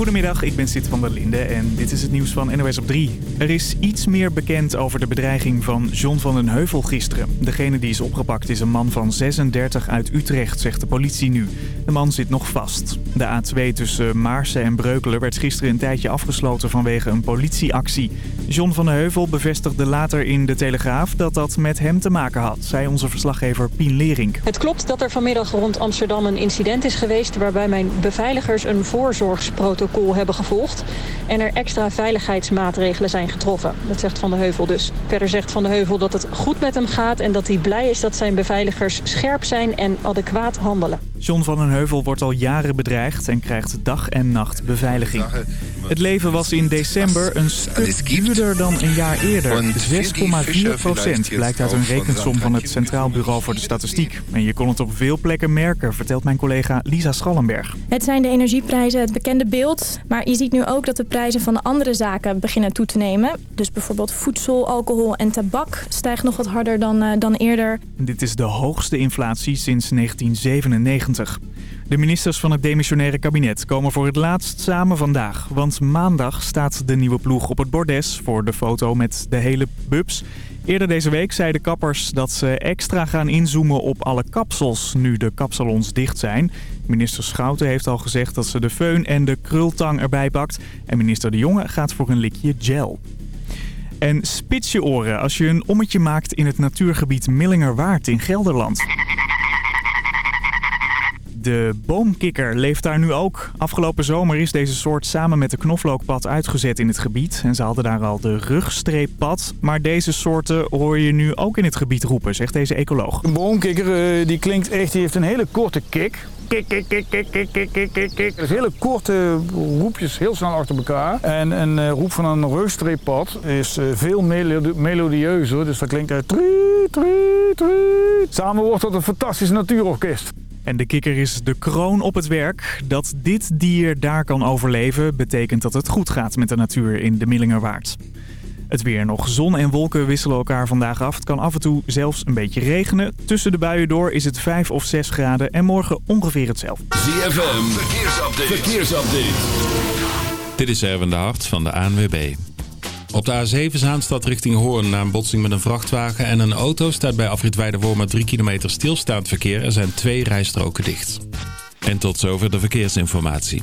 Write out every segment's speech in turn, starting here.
Goedemiddag, ik ben Sid van der Linde en dit is het nieuws van NOS op 3. Er is iets meer bekend over de bedreiging van John van den Heuvel gisteren. Degene die is opgepakt is een man van 36 uit Utrecht, zegt de politie nu. De man zit nog vast. De A2 tussen Maarsen en Breukelen werd gisteren een tijdje afgesloten vanwege een politieactie. John van den Heuvel bevestigde later in De Telegraaf dat dat met hem te maken had, zei onze verslaggever Pien Lering. Het klopt dat er vanmiddag rond Amsterdam een incident is geweest waarbij mijn beveiligers een voorzorgsprotocol hebben gevolgd en er extra veiligheidsmaatregelen zijn getroffen. Dat zegt Van de Heuvel dus. Verder zegt Van de Heuvel dat het goed met hem gaat en dat hij blij is dat zijn beveiligers scherp zijn en adequaat handelen. John van den Heuvel wordt al jaren bedreigd en krijgt dag en nacht beveiliging. Het leven was in december een stuk duurder dan een jaar eerder. 6,4 procent blijkt uit een rekensom van het Centraal Bureau voor de Statistiek. En je kon het op veel plekken merken, vertelt mijn collega Lisa Schallenberg. Het zijn de energieprijzen, het bekende beeld. Maar je ziet nu ook dat de prijzen van de andere zaken beginnen toe te nemen. Dus bijvoorbeeld voedsel, alcohol en tabak stijgt nog wat harder dan, uh, dan eerder. Dit is de hoogste inflatie sinds 1997. De ministers van het demissionaire kabinet komen voor het laatst samen vandaag. Want maandag staat de nieuwe ploeg op het bordes voor de foto met de hele bubs. Eerder deze week zeiden kappers dat ze extra gaan inzoomen op alle kapsels nu de kapsalons dicht zijn. Minister Schouten heeft al gezegd dat ze de föhn en de krultang erbij pakt. En minister De Jonge gaat voor een likje gel. En spits je oren als je een ommetje maakt in het natuurgebied Millingerwaard in Gelderland. De boomkikker leeft daar nu ook. Afgelopen zomer is deze soort samen met de knoflookpad uitgezet in het gebied. En ze hadden daar al de rugstreeppad. Maar deze soorten hoor je nu ook in het gebied roepen, zegt deze ecoloog. Een boomkikker die klinkt echt, die heeft een hele korte kik kik, kik, kik, kik, kik, kik, kik. Dus hele korte roepjes, heel snel achter elkaar. En een eh, roep van een reustreepad is eh, veel melodieuzer. Dus dat klinkt eh, uit... Samen wordt dat een fantastisch natuurorkest. En de kikker is de kroon op het werk. Dat dit dier daar kan overleven, betekent dat het goed gaat met de natuur in de Millingerwaard. Het weer nog. Zon en wolken wisselen elkaar vandaag af. Het kan af en toe zelfs een beetje regenen. Tussen de buien door is het 5 of 6 graden en morgen ongeveer hetzelfde. ZFM, verkeersupdate. verkeersupdate. Dit is Erwin de Hart van de ANWB. Op de A7 Zaanstad richting Hoorn na een botsing met een vrachtwagen en een auto staat bij afrit Weidewormer 3 kilometer stilstaand verkeer. Er zijn twee rijstroken dicht. En tot zover de verkeersinformatie.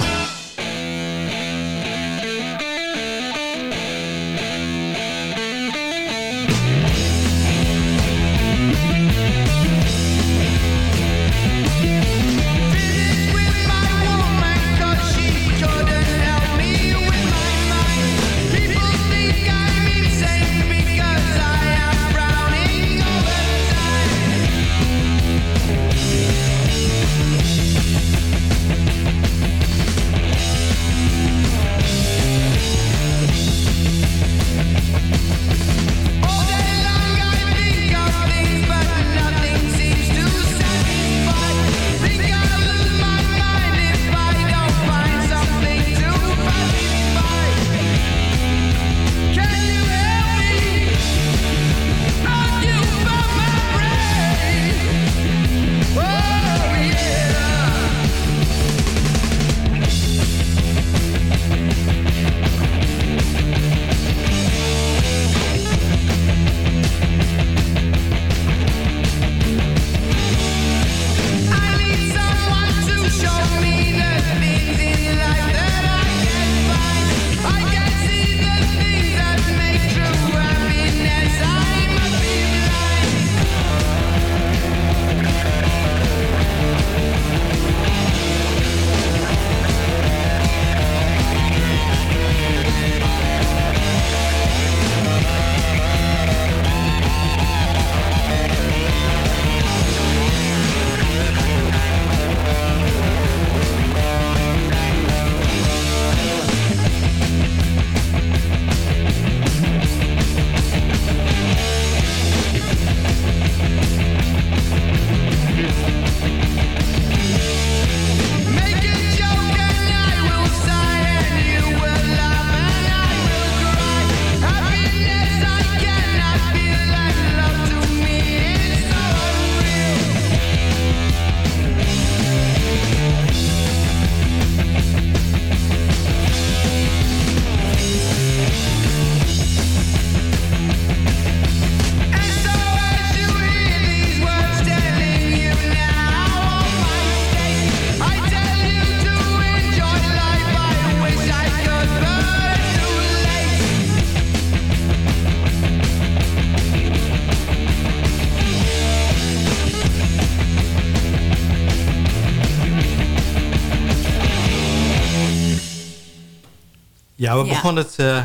Ja, we Ja. begonnen het eh,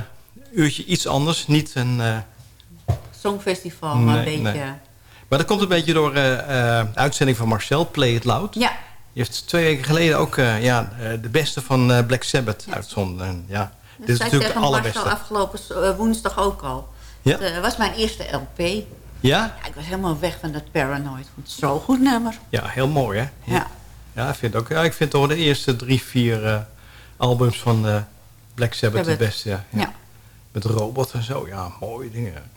uurtje iets anders. Niet een... eh, Songfestival, maar een beetje... nee. maar dat komt een beetje door eh, eh, uitzending van Marcel, Play It Loud. Ja, Die heeft twee weken geleden ook ja, de beste van Black Sabbath uitzonden. En, ja, dit is natuurlijk de allerbeste. Marcel afgelopen woensdag ook al. Ja? Eh, was mijn eerste LP. Ja? Ja, ik was helemaal weg van dat Paranoid. Vond het zo'n goed nummer. Ja, heel mooi hè? Ja. Ja, ik vind, ook, ja, ik vind toch de eerste drie, vier eh, albums van eh, Black Sabbath het Sabbath. beste. Ja. Ja. Met robot en zo, ja, mooie dingen.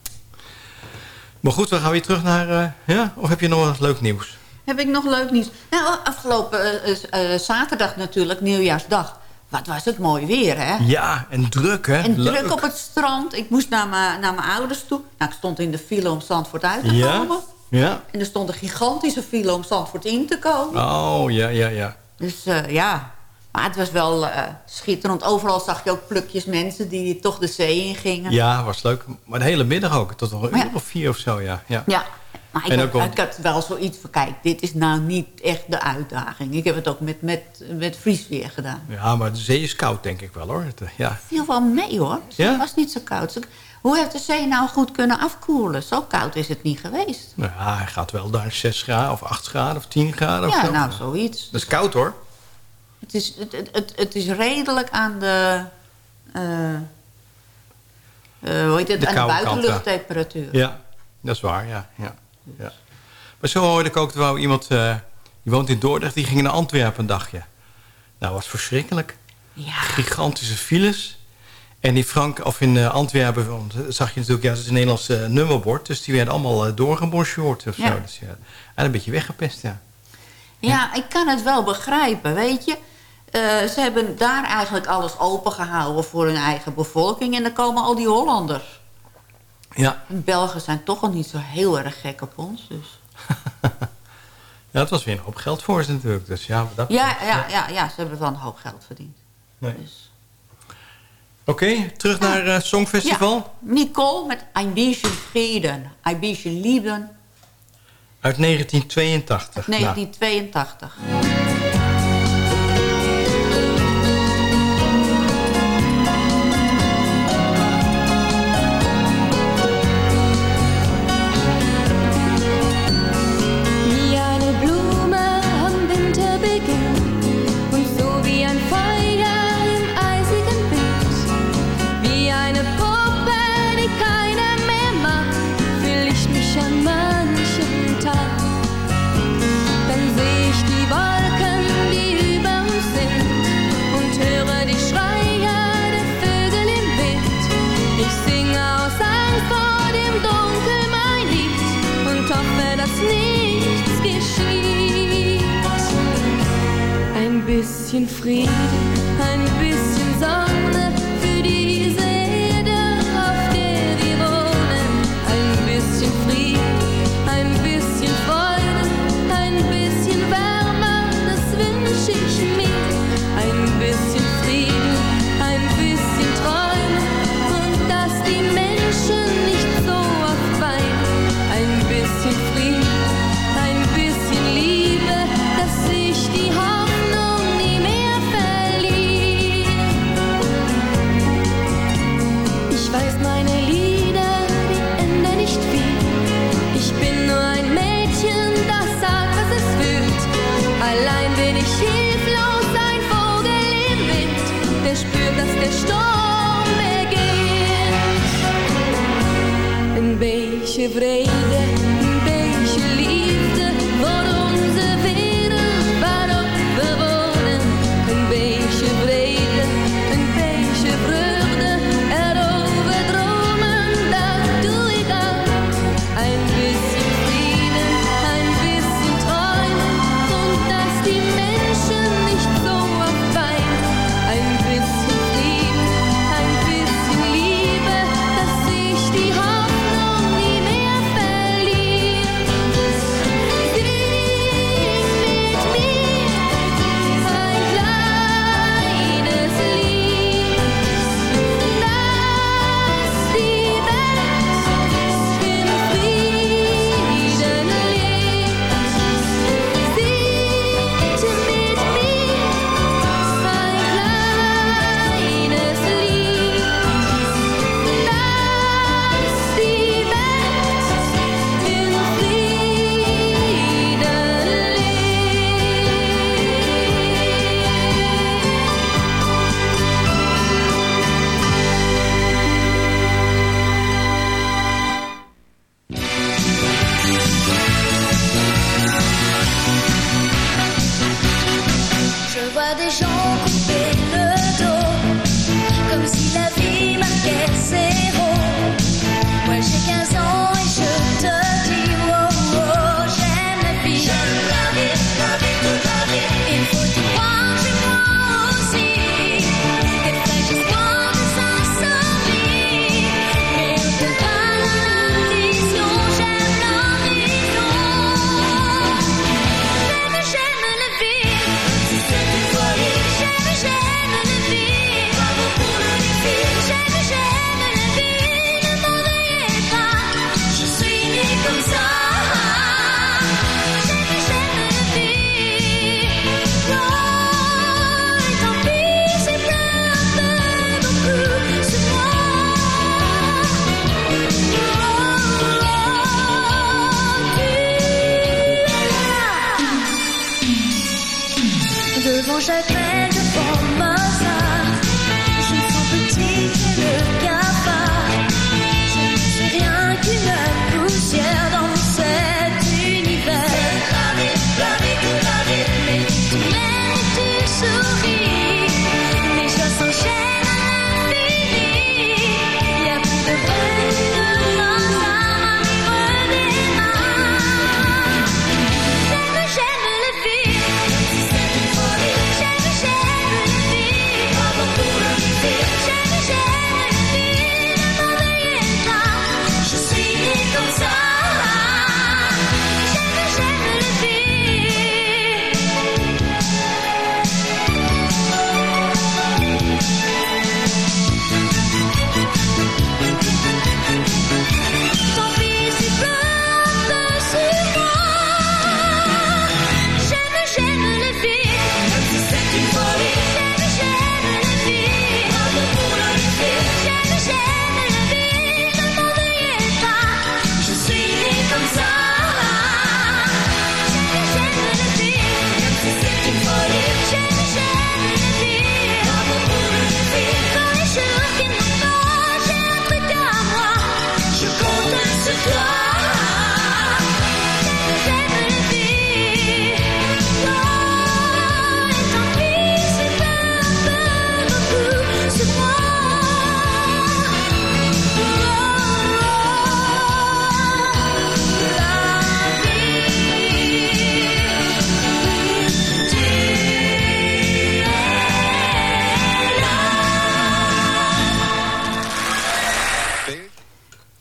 Maar goed, we gaan weer terug naar... eh, ja? Of heb je nog wat leuk nieuws? Heb ik nog leuk nieuws? Nou, afgelopen eh, eh, zaterdag natuurlijk, nieuwjaarsdag. Wat was het mooi weer, hè? Ja, en druk hè? En Leuk. druk op het strand. Ik moest naar mijn, naar mijn ouders toe. Nou, ik stond in de file om Zandvoort uit te Ja? komen. Ja? En er stond een gigantische file om Zandvoort in te komen. Oh, ja, ja, ja. Dus ja, maar het was wel eh, schitterend. Overal zag je ook plukjes mensen die toch de zee in gingen. Ja, was leuk. Maar de hele middag ook. Tot een Ja. uur of vier of zo, ja. ja. Ja, maar ik, En had, ook wel- ik had wel zoiets van... kijk, dit is nou niet echt de uitdaging. Ik heb het ook met, met, met vriesweer gedaan. Ja, maar de zee is koud, denk ik wel, hoor. Het, eh, Ja. viel wel mee, hoor. Dus Ja? Het was niet zo koud. Hoe heeft de zee nou goed kunnen afkoelen? Zo koud is het niet geweest. Nou ja, hij gaat wel naar 6 graden of 8 graden of 10 graden of Ja, zo. nou, zoiets. Dat is koud, hoor. Het is, het, het, is redelijk aan de... eh, hoe heet het? De aan de buitenluchttemperatuur. Ja, dat is waar, ja. ja, ja. Maar zo hoorde ik ook, wou iemand, eh, die woont in Dordrecht, die ging naar Antwerpen een dagje. Nou, was verschrikkelijk. Ja. Gigantische files. En die Frank, of in eh, Antwerpen, zag je natuurlijk, ja, het is een Nederlands nummerbord. Dus die werden allemaal uh, doorgebonjourd of Ja. zo. Dus, ja, en een beetje weggepest, ja. Ja, ik kan het wel begrijpen, weet je. Eh, ze hebben daar eigenlijk alles opengehouden voor hun eigen bevolking. En dan komen al die Hollanders. Ja, En Belgen zijn toch al niet zo heel erg gek op ons. Dus. ja het was weer een hoop geld voor ze natuurlijk. Dus ja, dat, Ja, ja, ja, ja, ze hebben wel een hoop geld verdiend. Nee. Dus. Oké, terug naar het Songfestival. Ja, Nicole met Ein bisschen Frieden, Ein bisschen Lieben, Uit 1982. Nou, 1982. Wie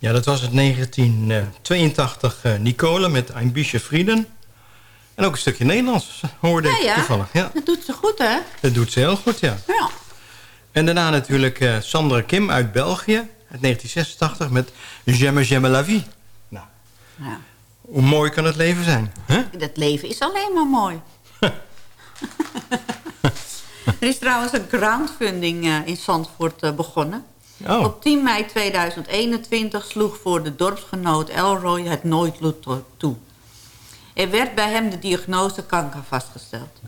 Ja, dat was het 1982 eh Nicole met Ein Frieden. En ook een stukje Nederlands hoorde Ja, ik toevallig. Ja, Dat doet ze goed, hè? dat doet ze heel goed, ja. Ja. En daarna natuurlijk eh, Sandra Kim uit België uit 1986 met J'aime, j'aime la vie. Nou, Ja. hoe mooi kan het leven zijn? Hè? Dat leven is alleen maar mooi. er is trouwens een crowdfunding eh, in Zandvoort eh, begonnen. Oh. Op 10 mei 2021 sloeg voor de dorpsgenoot Elroy het noodlot to- toe. Er werd bij hem de diagnose kanker vastgesteld.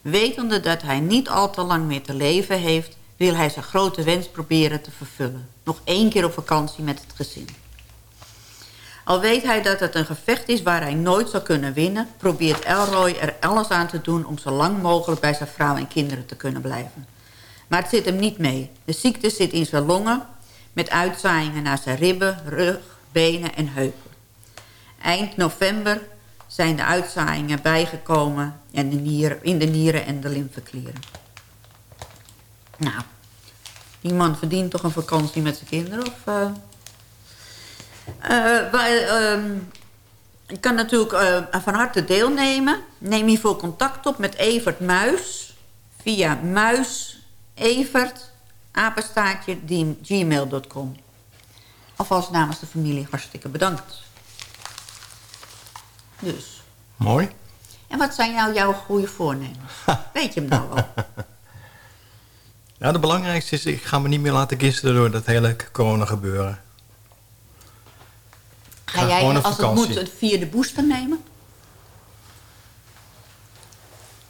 Wetende dat hij niet al te lang meer te leven heeft... wil hij zijn grote wens proberen te vervullen. Nog één keer op vakantie met het gezin. Al weet hij dat het een gevecht is waar hij nooit zal kunnen winnen... probeert Elroy er alles aan te doen om zo lang mogelijk bij zijn vrouw en kinderen te kunnen blijven. Maar het zit hem niet mee. De ziekte zit in zijn longen... met uitzaaiingen naar zijn ribben, rug, benen en heupen. Eind november zijn de uitzaaiingen bijgekomen en de nieren, in de nieren en de lymfeklieren. Nou, die man verdient toch een vakantie met zijn kinderen? Of, eh? Eh, wij, ehm, je kan natuurlijk eh, van harte deelnemen. Neem hiervoor contact op met Evert Muis via muisevert apenstaartje gmail.com. Alvast namens de familie hartstikke bedankt. Dus. Mooi. En wat zijn nou jouw goede voornemens? Weet je hem nou wel? Nou, de belangrijkste is, ik ga me niet meer laten gisteren door dat hele corona gebeuren. Ga Ga jij, als het moet, het via de booster nemen?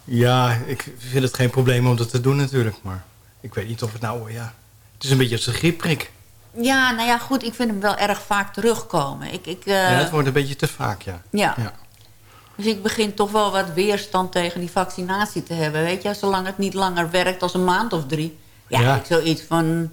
Ja, ik vind het geen probleem om dat te doen natuurlijk, maar ik weet niet of het nou, ja... Het is een beetje als een griepprik. Ja, nou ja, goed. Ik vind hem wel erg vaak terugkomen. Ik, ik, eh, Ja, het wordt een beetje te vaak, ja. ja. Ja. Dus ik begin toch wel wat weerstand tegen die vaccinatie te hebben. Weet je, zolang het niet langer werkt als een maand of drie. Ja, Ja. ik zoiets van...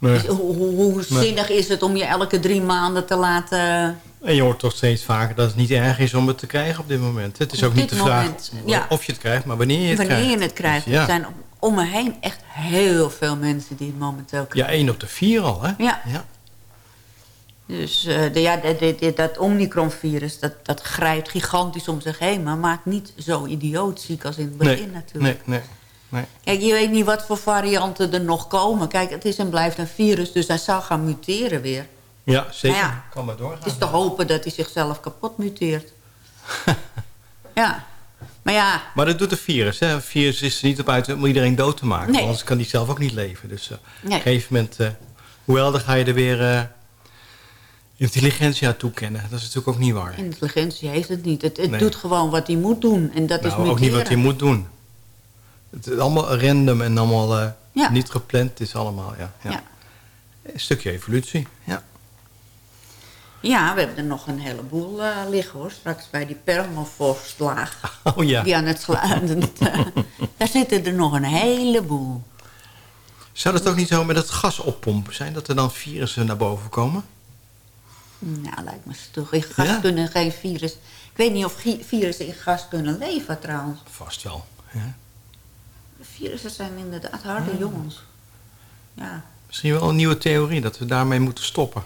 Nee. is- hoe, hoe, Nee. zinnig is het om je elke drie maanden te laten... En je hoort toch steeds vaker dat het niet erg is om het te krijgen op dit moment. Het is Op ook niet de vraag moment, ja. of je het krijgt, maar wanneer je het wanneer krijgt. je het krijgt. Dus ja. Er zijn om, me heen echt heel veel mensen die het momenteel Ja, krijgen. één op de vier al, hè? Ja. ja. Dus eh, de, ja, de, de- de- dat Omicron-virus, dat, dat grijpt gigantisch om zich heen... maar maakt niet zo idioot ziek als in het begin Nee, natuurlijk. nee, nee, nee. Kijk, je weet niet wat voor varianten er nog komen. Kijk, het is en blijft een virus, dus hij zal gaan muteren weer. Ja, zeker. Nou ja, kan maar doorgaan. Het is te hopen dat hij zichzelf kapot muteert. ja, maar ja, Maar dat doet een virus. Hè? Een virus is er niet op uit om iedereen dood te maken. Nee. Anders kan die zelf ook niet leven. Dus eh, Nee. op een gegeven moment... eh, hoewel, dan ga je er weer eh, intelligentie aan toekennen. Dat is natuurlijk ook niet waar. intelligentie heeft het niet. Het, het Nee. doet gewoon wat hij moet doen. En dat is nou, muteren. ook niet wat hij moet doen. Het is allemaal random en allemaal Ja. niet gepland. Het is allemaal, ja. ja. Ja. Een stukje evolutie, ja. Ja, we hebben er nog een heleboel eh, liggen hoor. Straks bij die permafrostlaag. Oh ja. Die aan het slaan. daar zitten er nog een heleboel. Zou dat ook niet zo met het gas oppompen zijn? Dat er dan virussen naar boven komen? Nou, lijkt me stug. In gas Ja? kunnen geen virus... Ik weet niet of virussen in gas kunnen leven trouwens. Vast wel. Ja. Virussen zijn inderdaad harde Ah. jongens. Ja. Misschien wel een nieuwe theorie, dat we daarmee moeten stoppen.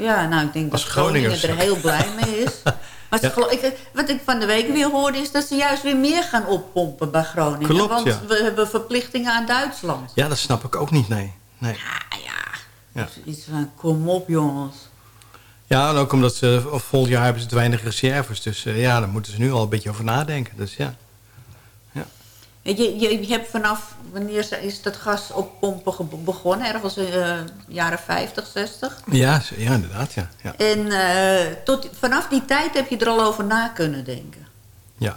Ja, nou ik denk Als dat Groningen er heel blij mee is. Maar Ja. ik, wat ik van de week weer hoorde is dat ze juist weer meer gaan oppompen bij Groningen. Klopt, want ja. we hebben verplichtingen aan Duitsland. Ja, dat snap ik ook niet, nee. nee. Ja. Iets van, kom op jongens. Ja, en ook omdat ze volgend jaar hebben ze te weinig reserves. Dus eh, ja, daar moeten ze nu al een beetje over nadenken. Dus ja. Je, je, je hebt vanaf, wanneer is dat gas oppompen begonnen? Ergens in de jaren 50, 60? Ja, ja inderdaad, ja. ja. En eh, tot, vanaf die tijd heb je er al over na kunnen denken. Ja.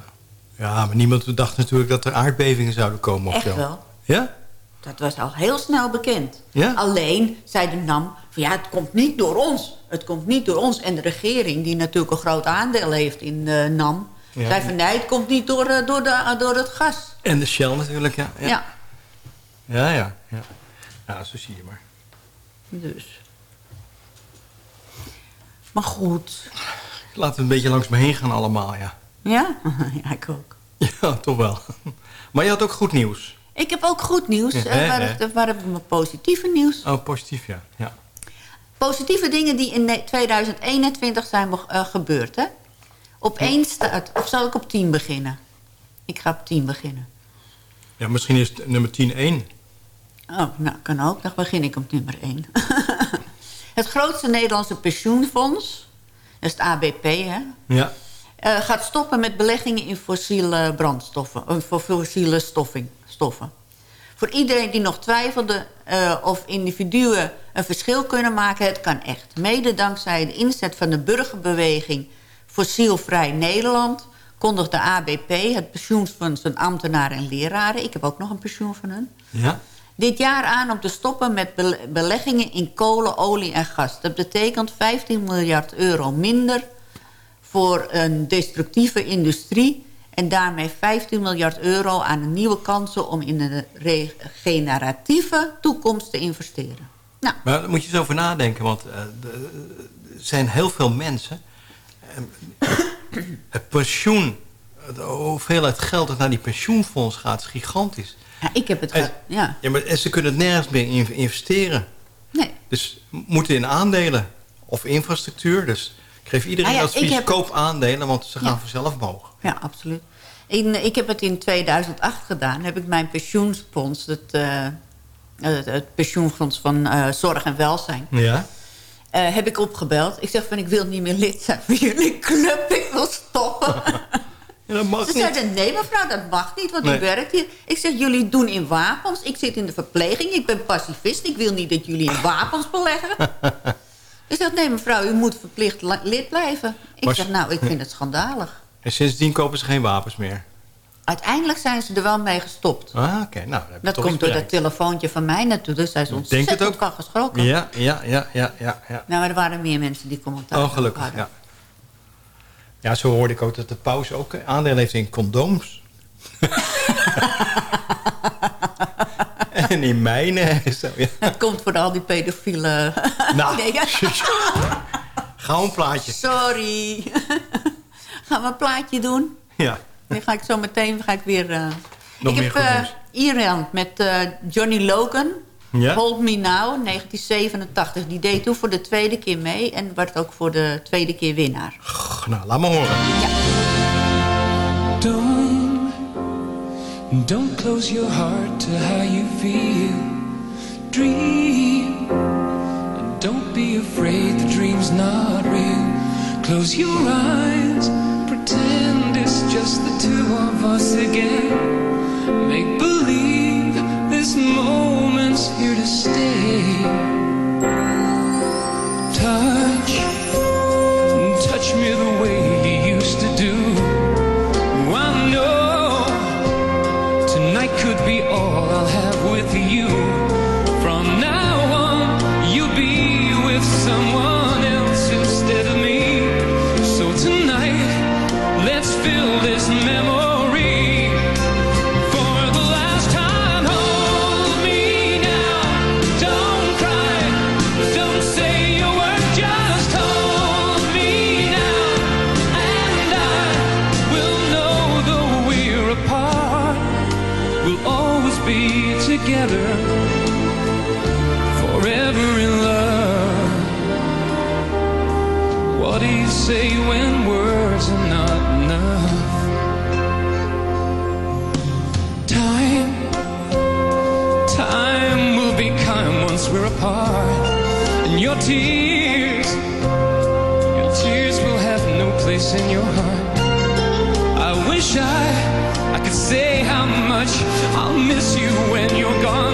ja, maar niemand dacht natuurlijk dat er aardbevingen zouden komen. Of Echt zo. wel. Ja? Dat was al heel snel bekend. Ja? Alleen zei de NAM, van ja, het komt niet door ons. Het komt niet door ons. En de regering, die natuurlijk een groot aandeel heeft in de NAM... Ja. zei van nee, het komt niet door, eh, door, de, door het gas. En de Shell natuurlijk, ja. Ja. Ja, ja. Ja, ja. ja zo zie je maar. Dus. Maar goed. Laten we een beetje langs me heen gaan allemaal, ja. Ja? ja, ik ook. Ja, toch wel. Maar je had ook goed nieuws. Ik heb ook goed nieuws. Ja, Eh, hè, waar, hè? waar heb ik mijn positieve nieuws? Oh, positief, ja. ja. Positieve dingen die in ne- 2021 zijn eh, gebeurd, hè? Op één staat... Of zal ik op 10 beginnen? Ik ga op 10 beginnen. Ja, misschien is het nummer 10 1. Oh, nou, kan ook. Dan begin ik op nummer 1. het grootste Nederlandse pensioenfonds... Dat is het ABP, hè? Ja. eh, gaat stoppen met beleggingen in fossiele brandstoffen. eh, voor fossiele stoffing, stoffen. Voor iedereen die nog twijfelde eh, of individuen een verschil kunnen maken... het kan echt. Mede dankzij de inzet van de burgerbeweging Fossielvrij Nederland... kondigt de ABP, het pensioenfonds van ambtenaren en leraren... ik heb ook nog een pensioen van hun... Ja. dit jaar aan om te stoppen met bele- beleggingen in kolen, olie en gas. Dat betekent 15 miljard euro minder voor een destructieve industrie... en daarmee 15 miljard euro aan nieuwe kansen... om in een regeneratieve toekomst te investeren. Nou, Maar daar moet je eens over nadenken, want eh, er zijn heel veel mensen. eh, het pensioen, de hoeveelheid geld dat naar die pensioenfonds gaat, is gigantisch. ja, ik heb het... En, ja. ja, maar, en ze kunnen het nergens meer in investeren. Nee. Dus moeten in aandelen of infrastructuur. Dus ik geef iedereen Nou ja, advies, heb- koop aandelen, want ze gaan Ja. vanzelf omhoog. Ja, absoluut. In, ik heb het in 2008 gedaan. Heb ik mijn pensioenfonds, het, eh, het, het pensioenfonds van eh, Zorg en Welzijn... Ja. Eh, heb ik opgebeld. Ik zeg van, ik wil niet meer lid zijn van jullie club. Ik wil stoppen. Ja, dat mag Ze niet. zeiden, nee mevrouw, dat mag niet, want Nee. u werkt hier. Ik zeg, jullie doen in wapens. Ik zit in de verpleging. Ik ben pacifist. Ik wil niet dat jullie in wapens beleggen. ik zeg, nee mevrouw, u moet verplicht lid blijven. Ik Maar zeg, ze- nou, ik vind het schandalig. En sindsdien kopen ze geen wapens meer. Uiteindelijk zijn ze er wel mee gestopt. Ah, oké. Nou, Dat komt door dat telefoontje van mij naartoe. Dus zij is Denk ontzettend het ook. van geschrokken. Ja, ja, ja, ja, ja, ja. Nou, maar er waren meer mensen die commentaar Oh, gelukkig, hadden. ja. Ja, zo hoorde ik ook dat de paus ook aandeel heeft in condooms. en in mijnen. en Zo, ja. Het komt voor al die pedofielen. Nou, Nee, ja. Gauw een plaatje. Sorry. Gaan we een plaatje doen? Ja. Dan ga ik zo meteen ga ik weer... eh, Nog ik meer heb eh. Iran met eh, Johnny Logan. Ja? Hold Me Now, 1987. Die deed toen voor de tweede keer mee. En werd ook voor de tweede keer winnaar. Nou, laat maar horen. Don't, don't close your heart to how you feel. Dream, and don't be afraid the dream's not real. Close your eyes, just the two of us again. Make believe this moment's here to stay. In your heart. I wish I, I could say how much I'll miss you when you're gone.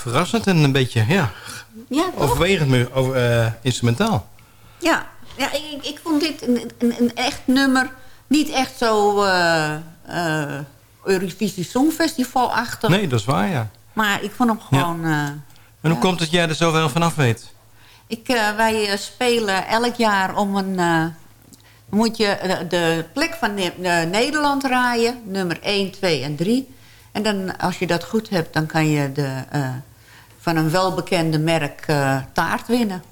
Verrassend en een beetje, ja, Ja, overwegend over, eh, instrumentaal. Ja, ja ik, ik- vond dit een, een, een echt nummer. Niet echt zo eh eh, Eurovisie Songfestival-achtig. Nee, dat is waar, ja. Maar ik vond hem gewoon... En hoe komt het dat jij er zoveel vanaf weet? ik, wij spelen elk jaar om een... moet je de, plek van Ne- Nederland draaien. Nummer 1, 2 en 3. En dan, als je dat goed hebt, dan kan je de, van een welbekende merk eh, taart winnen.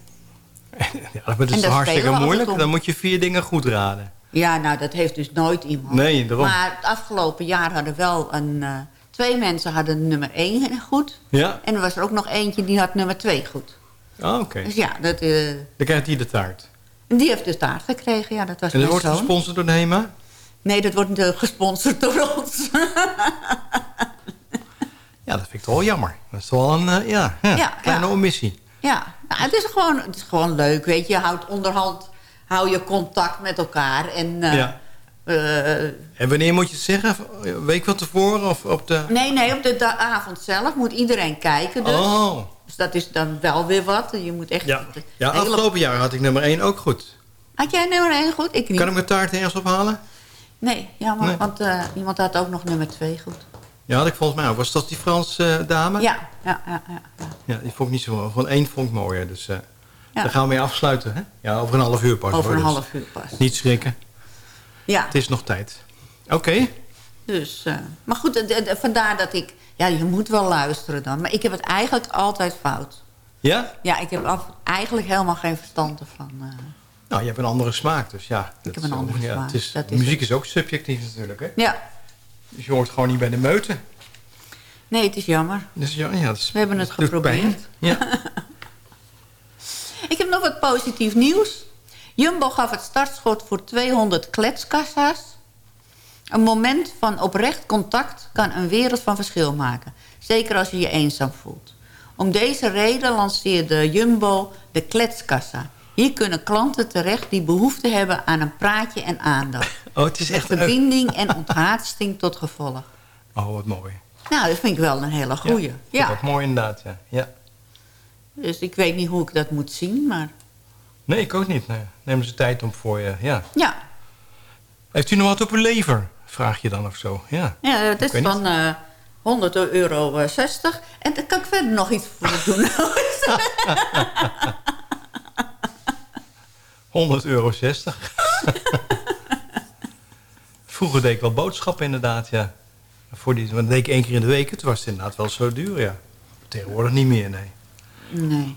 Ja, maar dat is dat hartstikke moeilijk. Dan moet je vier dingen goed raden. Ja, nou, dat heeft dus nooit iemand. Nee, daarom. Maar het afgelopen jaar hadden wel een... eh, twee mensen hadden nummer 1 goed. Ja? En er was er ook nog eentje die had nummer 2 goed. Ah, oké. Dus ja, dat, eh, Dan krijgt hij de taart. die heeft de taart gekregen. Ja, dat was En dat wordt gesponsord door de HEMA? Nee, dat wordt gesponsord door ons. Ja, dat vind ik toch wel jammer. Dat is toch wel een eh, ja, ja, Ja, kleine ja. omissie. ja, nou, het, is gewoon, het is gewoon leuk, weet je. Je houdt onderhand hou je contact met elkaar. En, eh, Ja. eh, En wanneer moet je het zeggen? Een week van tevoren of op de... nee, nee, op de avond zelf moet iedereen kijken dus. Oh. Dus dat is dan wel weer wat. Je moet echt... Ja, ja hele- afgelopen jaar had ik nummer 1 ook goed. Had jij nummer 1 goed? Ik niet. Kan ik mijn taart ergens ophalen? Nee, jammer, Nee. want iemand had ook nog nummer 2 goed. Ja, ik volgens mij ook. Was dat die Franse eh, dame? Ja, ja, ja. ja, ja. Die vond ik niet zo mooi. Van één vond ik mooier. Dus eh Ja. daar gaan we mee afsluiten. Hè? Ja, over een half uur pas. Over hoor, een dus half uur pas. Niet schrikken. Ja, Het is nog tijd. Oké. dus... eh, maar goed, vandaar dat ik... Ja, je moet wel luisteren dan. Maar ik heb het eigenlijk altijd fout. Ja? Ja, ik heb af- eigenlijk helemaal geen verstand ervan. Nou, je hebt een andere smaak. Dus ja. heb dat een andere smaak, Het is, dat is muziek het. is ook subjectief natuurlijk. Hè? ja, Dus je hoort gewoon niet bij de meute. nee, het is jammer. Dus ja, is, We hebben het geprobeerd. Ja. Ik heb nog wat positief nieuws. Jumbo gaf het startschot voor 200 kletskassa's. Een moment van oprecht contact kan een wereld van verschil maken. Zeker als je je eenzaam voelt. Om deze reden lanceerde Jumbo de kletskassa. Hier kunnen klanten terecht die behoefte hebben aan een praatje en aandacht. Oh, het is echt... verbinding en onthaarsting tot gevolg. Oh, wat mooi. Nou, dat vind ik wel een hele goeie. Ja, ook mooi inderdaad, ja. ja. dus ik weet niet hoe ik dat moet zien, maar Nee, ik ook niet. Nee. Neem ze tijd om voor je... Ja. ja. Heeft u nog wat op uw lever? Vraag je dan of zo. Ja. Ja, het is van eh 100 euro eh, 60. En daar kan ik verder nog iets voor doen. 100 euro 60. Vroeger deed ik wel boodschappen inderdaad, ja. Voor die, want dat deed ik één keer in de week. Het was inderdaad wel zo duur, ja. Tegenwoordig niet meer, nee. nee.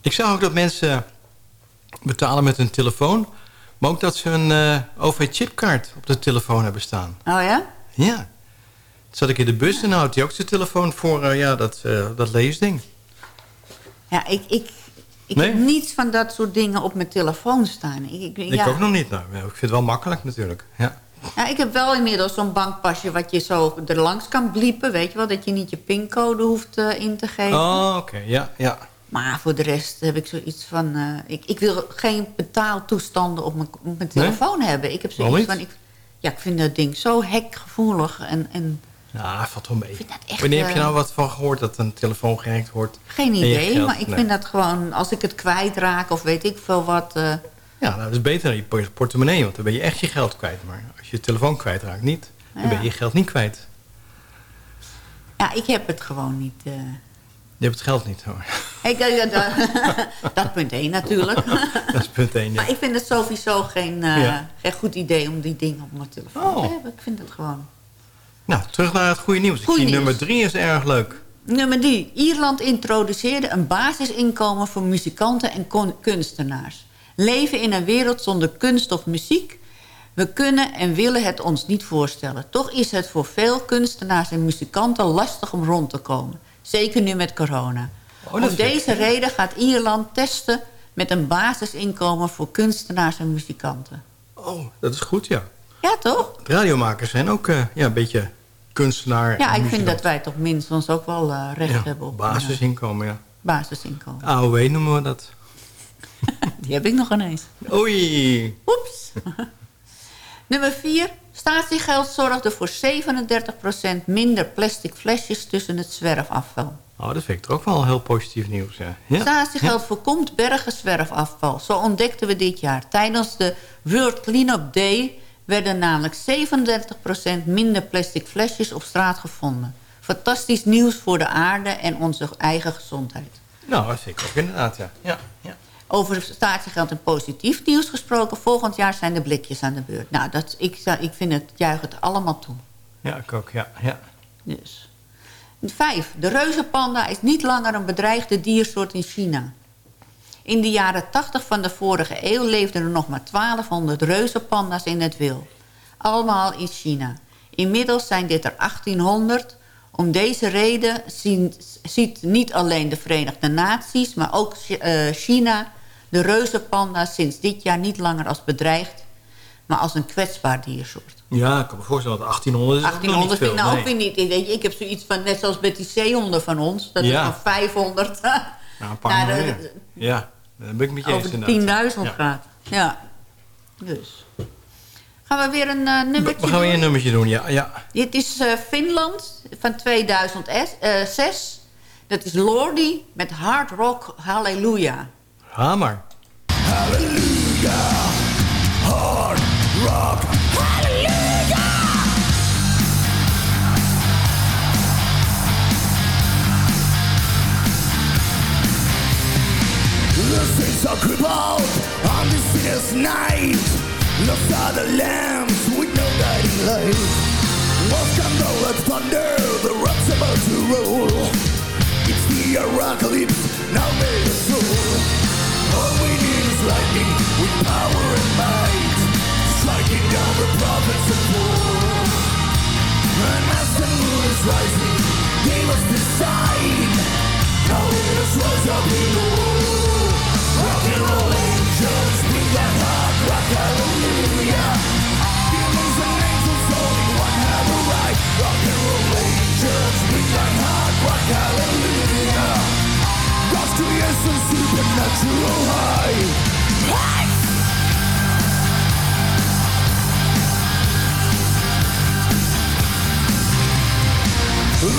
Ik zag ook dat mensen betalen met hun telefoon. Maar ook dat ze een eh, OV-chipkaart op de telefoon hebben staan. Oh ja? Ja. Toen zat ik in de bus en houdt hij ook zijn telefoon voor eh, ja, dat, eh, dat leesding. Ja, ik, ik, ik Nee? heb niets van dat soort dingen op mijn telefoon staan. Ik, ik, Ik ja. ook nog niet. Nou, ik vind het wel makkelijk natuurlijk. Ja. Ja, ik heb wel inmiddels zo'n bankpasje wat je zo er langs kan bliepen. Weet je wel, dat je niet je pincode hoeft eh, in te geven. Oh, oké. Ja, ja. Maar voor de rest heb ik zoiets van... eh, ik, ik wil geen betaaltoestanden op mijn, op mijn Nee? telefoon hebben. Ik heb zoiets van... Ik, ja, ik vind dat ding zo hekgevoelig. En, en Ja, valt wel mee. echt, Wanneer heb je eh, nou wat van gehoord dat een telefoon gehackt wordt? geen idee, maar ik Nee. vind dat gewoon... Als ik het kwijtraak of weet ik veel wat... eh, Ja, nou, dat is beter dan je por- portemonnee, want dan ben je echt je geld kwijt. Maar als je je telefoon kwijtraakt, niet. Dan Ja. ben je je geld niet kwijt. ja, ik heb het gewoon niet... eh. Je hebt het geld niet, hoor. Ik, dat, dat punt één natuurlijk. dat is punt één, ja. Maar ik vind het sowieso geen, Ja. geen goed idee om die dingen op mijn telefoon Oh. te hebben. Ik vind het gewoon... Nou, terug naar het goede nieuws. Ik Goeie zie nieuws. nummer drie is erg leuk. Nummer drie. Ierland introduceerde een basisinkomen voor muzikanten en kunstenaars. Leven in een wereld zonder kunst of muziek? We kunnen en willen het ons niet voorstellen. Toch is het voor veel kunstenaars en muzikanten lastig om rond te komen. Zeker nu met corona. Oh, Om ik deze reden gaat Ierland testen met een basisinkomen voor kunstenaars en muzikanten. Oh, dat is goed, ja. Ja, toch? Radiomakers zijn ook eh, ja, een beetje kunstenaar. Ja, ik vind dat wij toch minstens ook wel eh, recht Ja, hebben op basisinkomen, ja. basisinkomen. AOW noemen we dat. Die heb ik nog ineens. Oei. Oeps. Nummer 4. Statiegeld zorgde voor 37% minder plastic flesjes tussen het zwerfafval. Oh, dat vind ik toch ook wel heel positief nieuws. Ja. Ja. Statiegeld voorkomt bergenzwerfafval. Zo ontdekten we dit jaar. Tijdens de World Cleanup Day werden namelijk 37% minder plastic flesjes op straat gevonden. Fantastisch nieuws voor de aarde en onze eigen gezondheid. Nou, dat vind ik ook inderdaad, ja. ja, ja. Over statiegeld en positief nieuws gesproken. Volgend jaar zijn de blikjes aan de beurt. Nou, dat, ik, ik vind het, juich het allemaal toe. Ja, ik ook, ja. ja. Dus. Vijf. De reuzenpanda is niet langer een bedreigde diersoort in China. In de jaren 80 van de vorige eeuw leefden er nog maar 1200 reuzenpanda's in het wild. Allemaal in China. Inmiddels zijn dit er 1800. Om deze reden zien, ziet niet alleen de Verenigde Naties... maar ook eh, China de reuzenpanda sinds dit jaar niet langer als bedreigd... maar als een kwetsbaar diersoort. Ja, ik kan me voorstellen dat 1800 is ook nog niet 1800 vind ik nou ook weer niet. Ik heb zoiets van, net zoals met die zeehonden van ons. Dat Ja. is van 500 Nou, een paar naar de- meer. Ja, ben ik met je eens over de 10.000 Ja. gaat. Ja, dus. Gaan we weer een eh, nummertje We gaan weer doen? een nummertje doen, ja. ja. Dit is eh, Finland van 2006. Dat is Lordi met Hard Rock Hallelujah. Hamer. Hard rock. Hallelujah. The are crippled on this sinner's night. The lambs with no guiding light. Walls can go like thunder, the rock's about to roll. It's the apocalypse, now made us soul. All we need is lightning with power and might, striking down the prophets of war. And as the moon is rising, us this sign. Now let us rise up below. Rock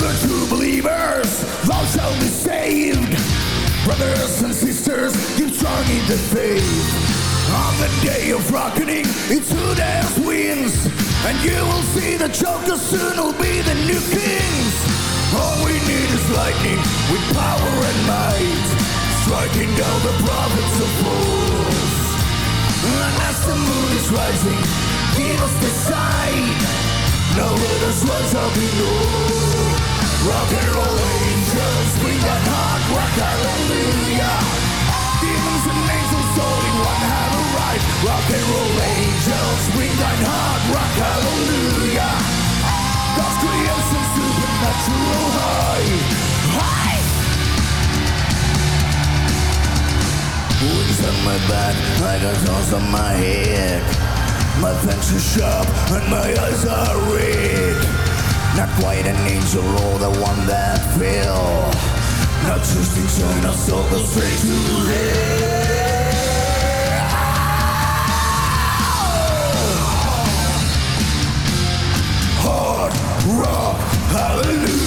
The true believers, thou shalt be saved. Brothers and sisters, keep strong in the faith. On the day of reckoning, it's who dares wins. And you will see the Joker soon will be the new kings. All we need is lightning with power and might. Striking down the prophets of fools. And as the moon is rising, give us the sign. Now let us rise up in all. Rock and roll angels, bring that hard rock, hallelujah. Demons and angels all in one have a right. Rock and roll angels, bring that hard rock, hallelujah. God's creation, supernatural. High! Wings on my back, I got horns on my head. My fangs are sharp and my eyes are red. Not quite an angel or the one that fell. Not trusting so not soul goes straight to hell. Hard rock, hallelujah.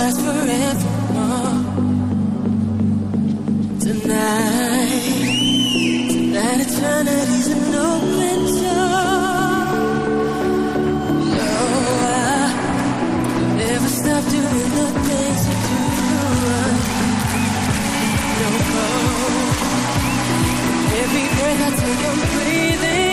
Last forever? Tonight, tonight eternity's door. No, I never stop doing the things do. No, every breath I take, I'm breathing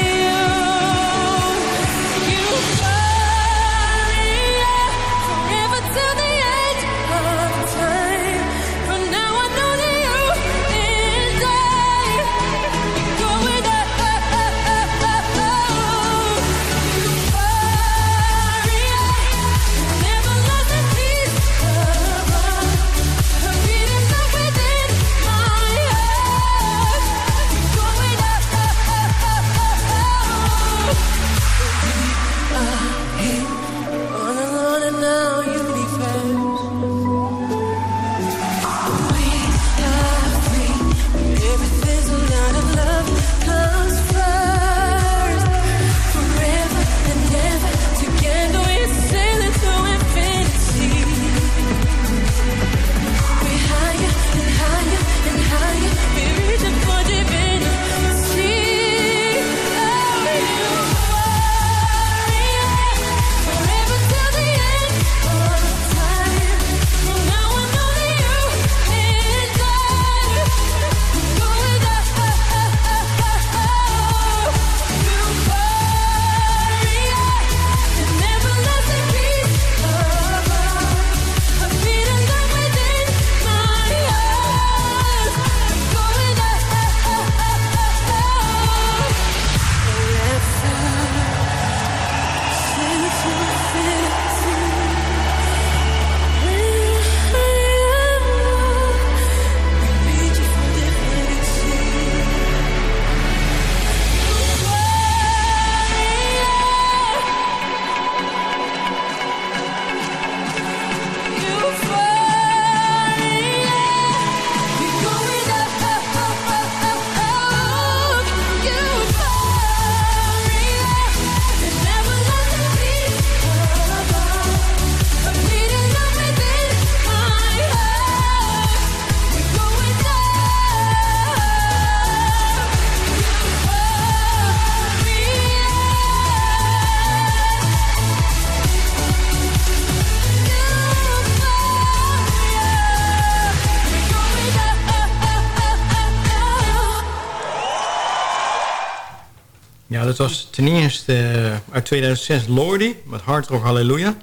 dat was ten eerste eh, uit 2006 Lordy met Hard Rock Hallelujah.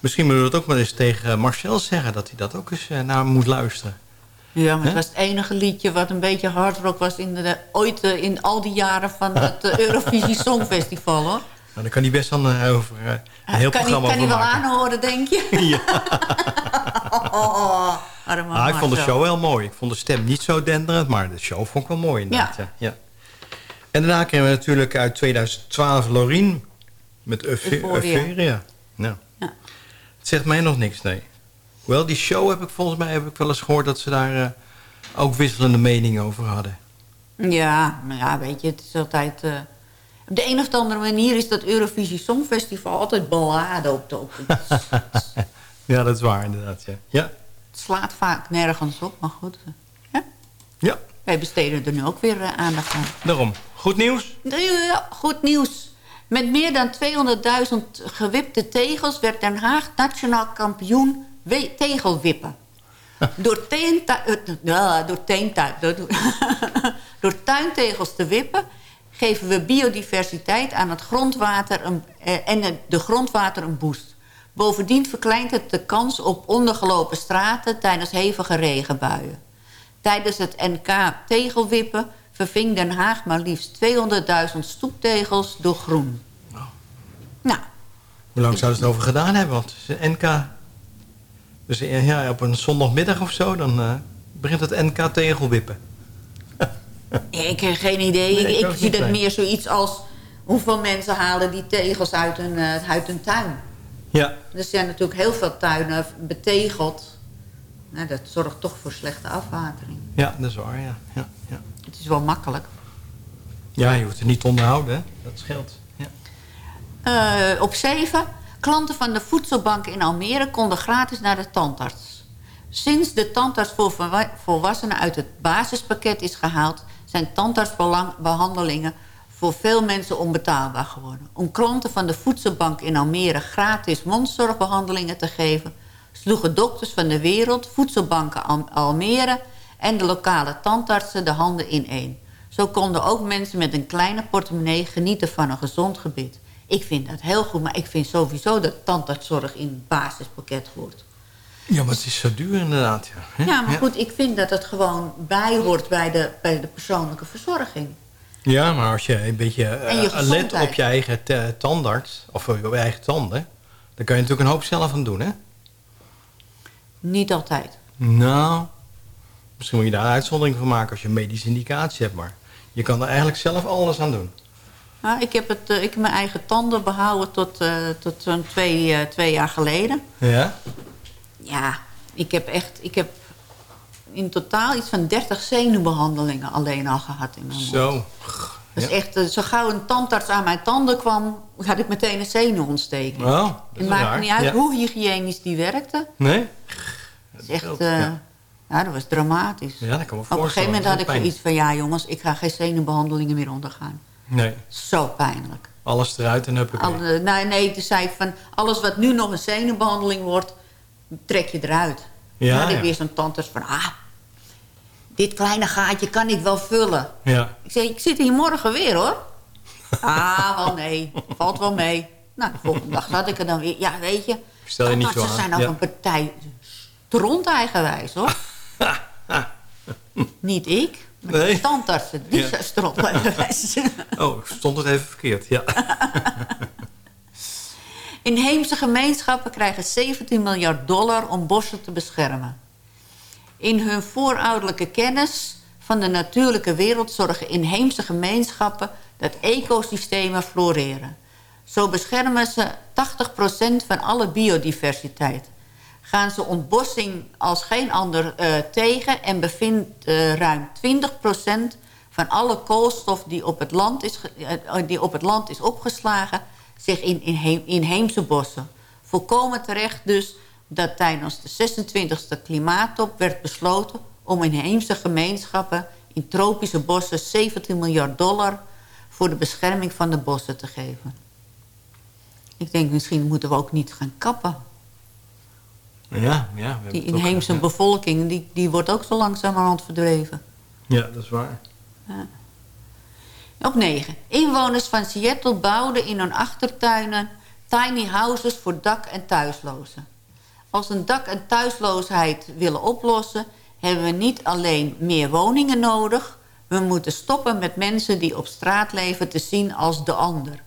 Misschien moeten we dat ook maar eens tegen Marcel zeggen... dat hij dat ook eens eh, naar moet luisteren. Ja, maar het was het enige liedje wat een beetje hardrock was... in, de, ooit eh, in al die jaren van het Eurovisie Songfestival, hoor. Nou, daar kan hij best dan over een heel kan programma kan hij wel aanhoren, denk je? Ja. oh, arme Ah, ik vond de show wel mooi. Ik vond de stem niet zo denderend, maar de show vond ik wel mooi inderdaad. Ja. Ja. En daarna kregen we natuurlijk uit 2012 Lorien met Euphoria. Nou. Ja. Het zegt mij nog niks, nee. Wel, die show heb ik volgens mij heb ik wel eens gehoord dat ze daar eh, ook wisselende meningen over hadden. Ja, maar ja, weet je, het is altijd... eh, op de een of andere manier is dat Eurovisie Songfestival altijd ballade op de. Het ja, dat is waar inderdaad. Ja. ja. slaat vaak nergens op, maar goed. eh, Ja? Ja. Wij besteden er nu ook weer aandacht aan. Daarom. Goed nieuws? Ja, goed nieuws. Met meer dan 200.000 gewipte tegels werd Den Haag nationaal kampioen tegelwippen. Door, teenta- eh, door, teenta- door, tuintegels te wippen geven we biodiversiteit aan het grondwater een, eh, en het- de grondwater een boost. Bovendien verkleint het de kans op ondergelopen straten tijdens hevige regenbuien. Tijdens het NK tegelwippen verving Den Haag maar liefst 200.000 stoeptegels door groen. Nou, Hoe lang zouden ze het over gedaan hebben? Want het is een NK... Dus eh, ja, op een zondagmiddag of zo, dan eh, begint het NK tegelwippen. ik heb geen idee. Nee, ik zie dat meer zoiets als... hoeveel mensen halen die tegels uit hun, eh, uit hun tuin. Ja. Er zijn natuurlijk heel veel tuinen betegeld. Nou, dat zorgt toch voor slechte afwatering. Ja, dat is waar, ja, ja. Het is wel makkelijk. Ja, je hoeft het niet te onderhouden, hè. Dat scheelt. Ja. Eh, op 7. Klanten van de voedselbank in Almere konden gratis naar de tandarts. Sinds de tandarts voor volwa- volwassenen uit het basispakket is gehaald... zijn tandartsbehandelingen voor veel mensen onbetaalbaar geworden. Om klanten van de voedselbank in Almere gratis mondzorgbehandelingen te geven... sloegen dokters van de wereld, voedselbanken Al- Almere... en de lokale tandartsen de handen ineen. Zo konden ook mensen met een kleine portemonnee genieten van een gezond gebit. Ik vind dat heel goed, maar ik vind sowieso dat tandartszorg in het basispakket hoort. ja, maar het is zo duur inderdaad, ja. Ja, maar goed, ik vind dat het gewoon bij hoort bij de, bij de persoonlijke verzorging. Ja, maar als je een beetje eh, je let op je eigen ta- tandarts... of op je eigen tanden... dan kan je natuurlijk een hoop zelf aan doen, hè. Niet altijd. Nou, misschien moet je daar een uitzondering van maken... als je een medische indicatie hebt, maar... je kan er eigenlijk zelf alles aan doen. Nou, ik, heb het, eh, ik heb mijn eigen tanden behouden tot, eh, tot zo'n twee, eh, twee jaar geleden. Ja? Ja, ik heb echt... Ik heb in totaal iets van 30 zenuwbehandelingen alleen al gehad in mijn mond. Zo. Dus Ja. echt, zo gauw een tandarts aan mijn tanden kwam... had ik meteen een zenuwontsteking. Oh, dat het maakt niet uit Ja. hoe hygiënisch die werkte. Nee? Het is echt... ja. Ja. dat was dramatisch. Ja, dat kan me Op een gegeven moment had ik pijn. zoiets van... ja jongens, ik ga geen zenuwbehandelingen meer ondergaan. Nee, Zo pijnlijk. alles eruit en huppakee. Al, nou, nee, toen zei ik van... alles wat nu nog een zenuwbehandeling wordt... trek je eruit. Ja, Dan had ik ja. weer zo'n tandarts van... ah, dit kleine gaatje kan ik wel vullen. Ja. Ik zei, ik zit hier morgen weer hoor. ah, wel nee. Valt wel mee. Nou, de volgende dag zat ik er dan weer. Ja, weet je. Stel je niet zo aan. zijn ook Ja. een partij stront eigenwijs hoor. niet ik. Maar Nee. de tandartsen, die Ja. Oh, ik stond het even verkeerd. Ja. Inheemse gemeenschappen krijgen 17 miljard dollar om bossen te beschermen. In hun voorouderlijke kennis van de natuurlijke wereld zorgen inheemse gemeenschappen dat ecosystemen floreren. Zo beschermen ze 80% van alle biodiversiteit. Gaan ze ontbossing als geen ander eh, tegen en bevindt eh, ruim 20% van alle koolstof die op het land is, eh, die op het land is opgeslagen zich in inheem- inheemse bossen. Volkomen terecht dus dat tijdens de 26e klimaattop werd besloten om inheemse gemeenschappen in tropische bossen 17 miljard dollar voor de bescherming van de bossen te geven. Ik denk misschien moeten we ook niet gaan kappen. Ja, ja. Die ook, inheemse ja. bevolking die, die wordt ook zo langzamerhand verdreven. Ja, dat is waar. Op 9. Inwoners van Seattle bouwden in hun achtertuinen tiny houses voor dak- en thuislozen. Als een dak- en thuisloosheid willen oplossen... hebben we niet alleen meer woningen nodig... we moeten stoppen met mensen die op straat leven te zien als de ander.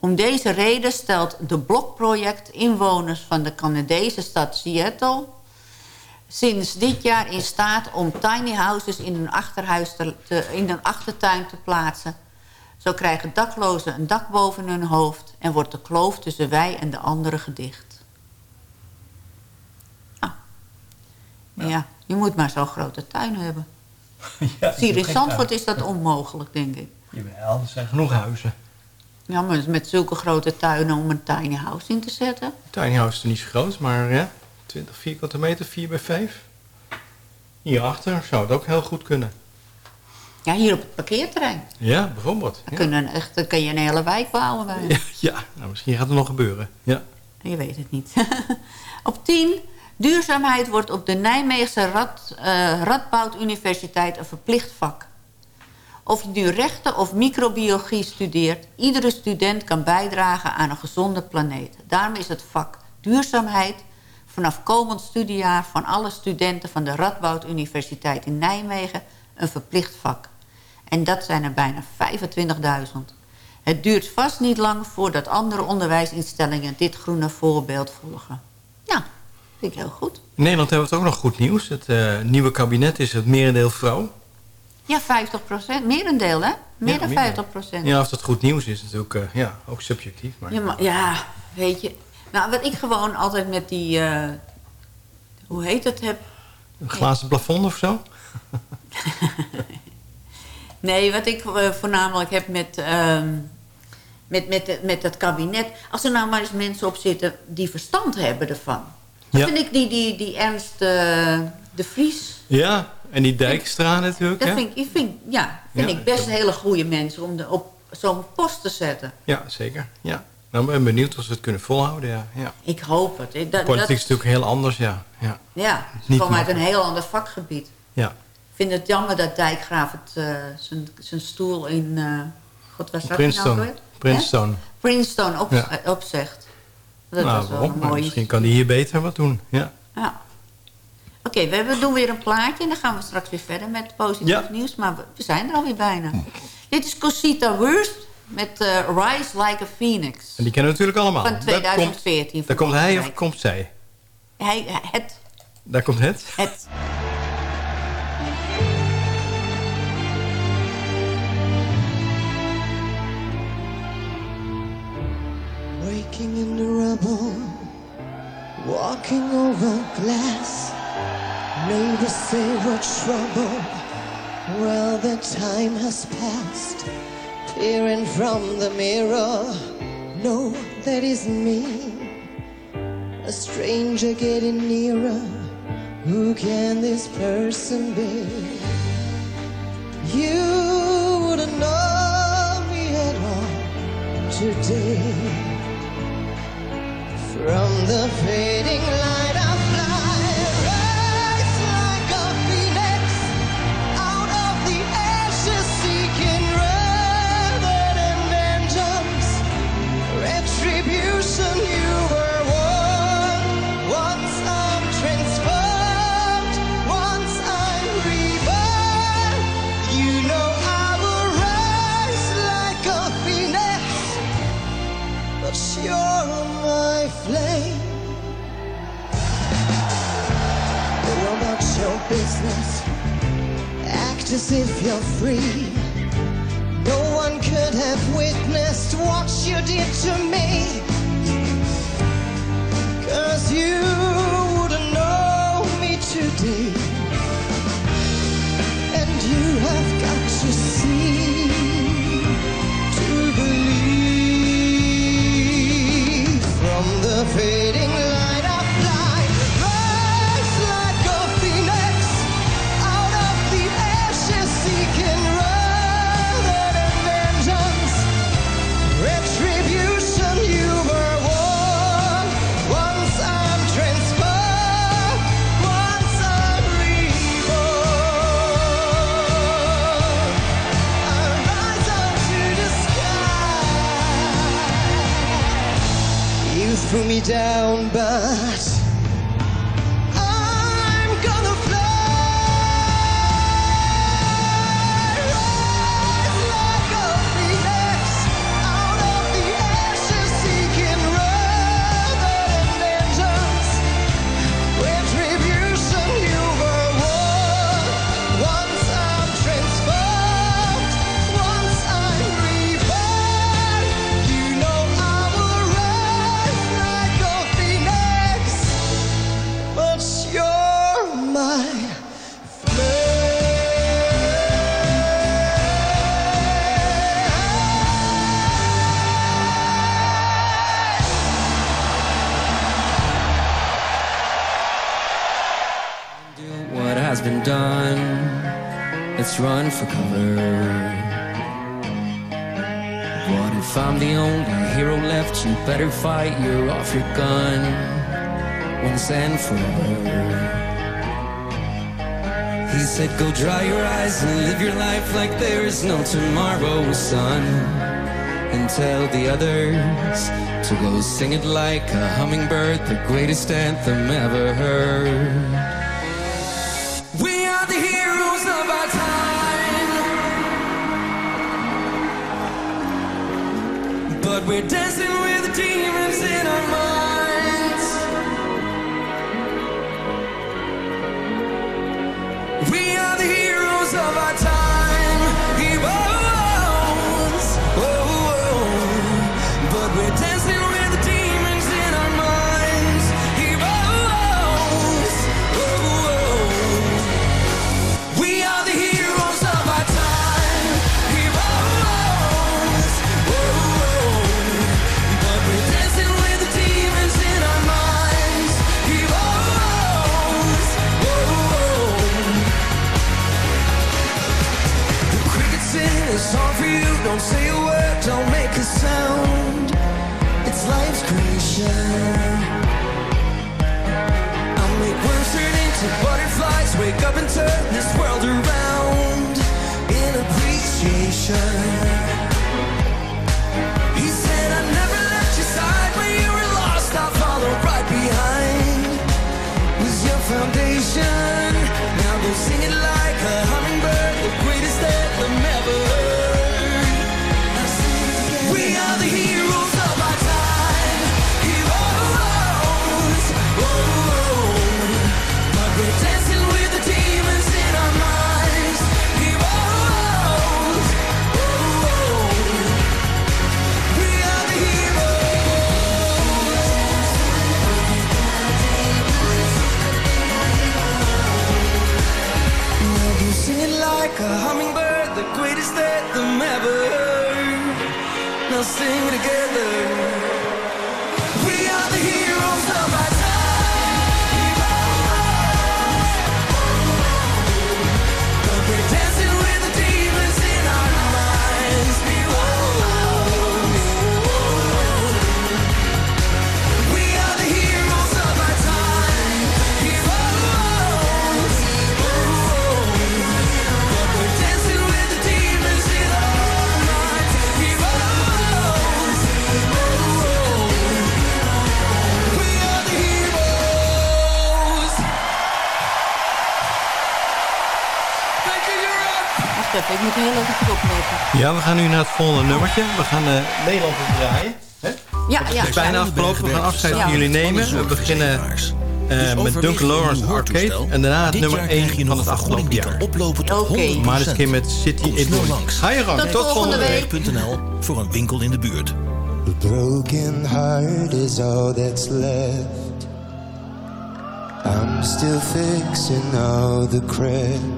Om deze reden stelt de Blokproject inwoners van de Canadese stad Seattle... sinds dit jaar in staat om tiny houses in hun, achterhuis te, te- in hun achtertuin te plaatsen... Zo krijgen daklozen een dak boven hun hoofd... en wordt de kloof tussen wij en de anderen gedicht. Ah. Ja. je moet maar zo'n grote tuin hebben. Ja, Hier in Zandvoort is dat onmogelijk, denk ik. Jawel, er zijn genoeg huizen. Ja, maar met zulke grote tuinen om een tiny house in te zetten... Tiny house is niet zo groot, maar ja, 20 vierkante meter, 4 bij 5. Hierachter zou het ook heel goed kunnen. Ja, hier op het parkeerterrein. Ja, bijvoorbeeld. Dan, kunnen echt, dan kun je een hele wijk bouwen. Bij. Ja, ja, nou, misschien gaat het nog gebeuren. Ja. Je weet het niet. op 10. Duurzaamheid wordt op de Nijmeegse Rad, eh, Radboud Universiteit een verplicht vak. Of je nu rechten of microbiologie studeert... iedere student kan bijdragen aan een gezonde planeet. Daarom is het vak duurzaamheid... vanaf komend studiejaar van alle studenten van de Radboud Universiteit in Nijmegen... een verplicht vak. En dat zijn er bijna 25.000. Het duurt vast niet lang voordat andere onderwijsinstellingen... dit groene voorbeeld volgen. Ja, vind ik heel goed. In Nederland hebben we het ook nog goed nieuws. Het eh, nieuwe kabinet is het merendeel vrouw. Ja, 50 procent. Merendeel, hè? Meer Ja, dan meer. 50 procent. Ja, of dat goed nieuws is, is natuurlijk eh, ja, ook subjectief. Maar... Ja, maar, ja, weet je. Nou, wat ik gewoon altijd met die... eh, hoe heet het? Heb, Een glazen plafond of zo? nee, wat ik eh, voornamelijk heb met, ehm, met, met, met dat kabinet... Als er nou maar eens mensen op zitten die verstand hebben ervan. Dan Ja. vind ik die, die, die Ernst de Vries... Ja, en die Dijkstra natuurlijk. Dat hè? vind, ik, ik vind, ja, vind Ja. ik best hele goede mensen om de, op zo'n post te zetten. Ja, zeker. Ja. Nou, ik ben benieuwd of ze het kunnen volhouden. Ja. Ja. Ik hoop het. Dat, Politiek dat- is natuurlijk heel anders, ja. Ja. Ja, gewoon uit een heel ander vakgebied. ja. Ik vind het jammer dat Dijkgraaf het, eh, zijn, zijn stoel in... eh God, waar zat hij nou Princeton. Princeton. Hè? Princeton op, Ja. opzegt. Dat nou, was wel waarom? een Maar mooie... Misschien kan die hier beter wat doen. Ja. Ja. Oké, we hebben- doen weer een plaatje en dan gaan we straks weer verder met positief Ja. nieuws. Maar we, zijn er alweer bijna. Dit is Cosita Wurst met eh, Rise Like a Phoenix. En die kennen we natuurlijk allemaal. Van Daar 2014 Komt, daar komt hij of komt zij? Hij, hij- het, Daar komt het. het. Waking in the rubble, walking over glass. Neighbors say we're trouble. Well, the time has passed. Peering from the mirror, no, that isn't me. A stranger getting nearer. Who can this person be? You wouldn't know me at all today. From the fading light act as if you're free. No one could have witnessed what you did to me. Cause you wouldn't know me today. And you have got to see to believe from the fading African once and forever. He said, Go dry your eyes and live your life like there is no tomorrow, son. And tell the others to go sing it like a hummingbird, the greatest anthem ever heard. But we're dancing with the demons in our minds. future Ja, we gaan nu naar het volgende nummertje. We gaan uh, Nederland draaien. Hè? Ja, ja. Het is bijna afgelopen. We gaan afscheid van jullie nemen. We beginnen uh, met Duncan Lawrence Arcade. En daarna het nummer 1 van het afgelopen jaar. Oplopen tot okay. Maar dit keer met City in langs. Ga je gang. Tot, tot volgende week.nl voor een winkel in de buurt. The broken heart is all that's left. I'm still fixing all the cracks.